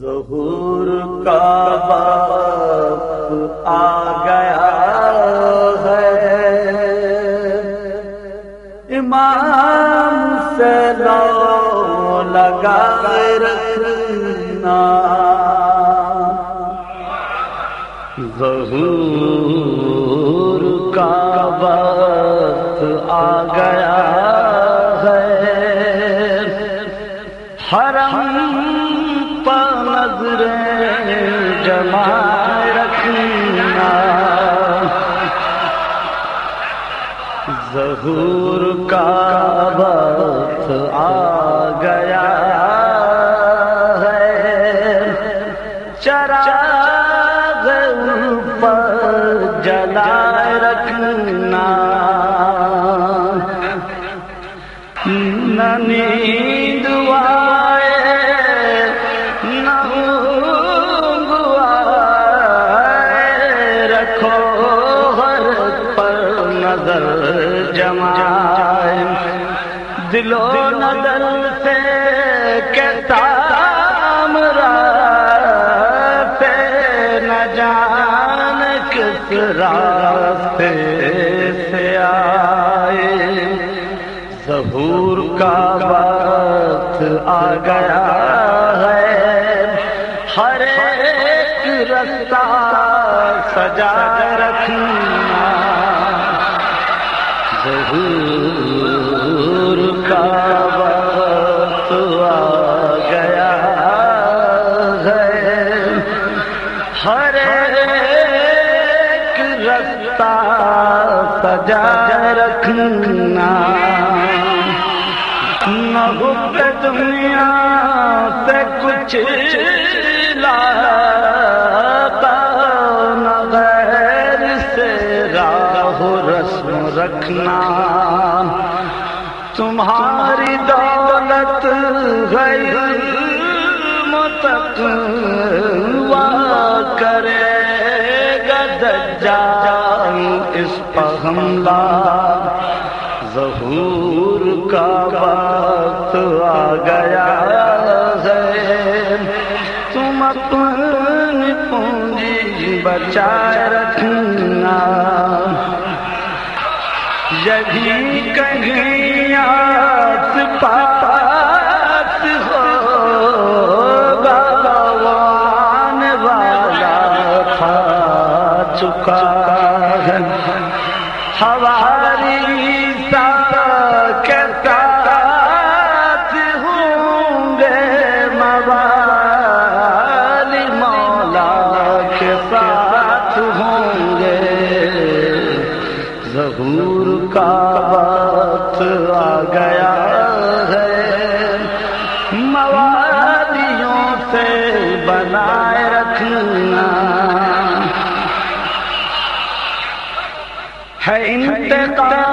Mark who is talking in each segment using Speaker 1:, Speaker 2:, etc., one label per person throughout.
Speaker 1: ظہور کا وقت آ گیا ہے۔ امام سے لو لگا رکھنا۔ ظہور کا وقت آ گیا ظہور کا وقت آ گیا ہے۔ چراغ پر جلا رکھنا۔ نہ نیند نظر جمائے دلو نظر سے کہتا نہ جان کس راستے سے آئے۔ ظہور کا وقت آ گیا ہے، ہر ایک رستہ سجا رکھنا۔ ظہور کا وقت آ گیا ہے۔ ہر ایک رستہ سجا رکھنا۔ نہ دنیا سے کچھ رکھنا تمہاری دولت غیر متق کرے گا دجال اس پر حملہ ظہور کا وقت آ گیا ہے تم اپنی پونجی بچائے رکھنا یہی کہیں آس پاس ہو گوان والا تھا چکا ہے ہماری کے ساتھ ہوں گے موالی مولا کے ساتھ ہوں کا وقت آ گیا ہے۔ موادیوں سے بنائے رکھنا ہے۔ انتقام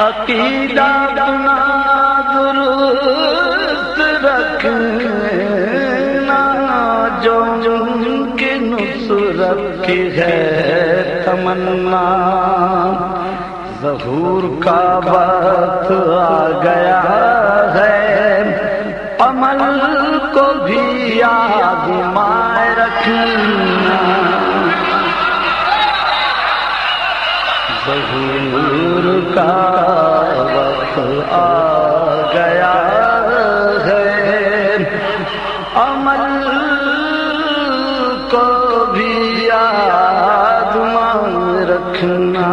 Speaker 1: عقیدہ اپنا درست رکھنا جو جن کی نصرت کی ہے۔ تمنا، ظہور کا وقت آ گیا ہے۔ عمل کو بھی یاد مائے رکھنا۔ ظہور کا وقت آ گیا ہے۔ عمل کو بھی یاد مان رکھنا۔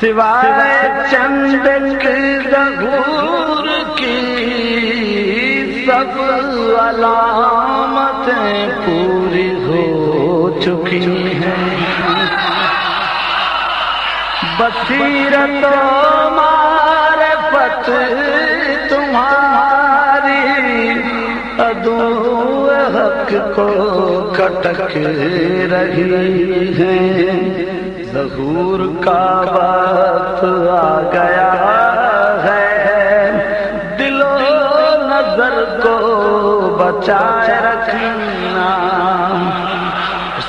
Speaker 1: سوائے چند ظہور کی سب علامتیں پوری ہو چکی۔ بصیرت معرفت تمہاری ادو حق کو کٹک رہی ہے ظہور کا وقت آ گیا ہے۔ دل و نظر کو بچائے رکھنا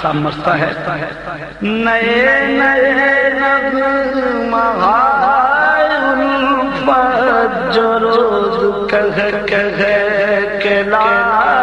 Speaker 1: سمجھتا ہے۔ نئے نئے جو روز کہ کہ لا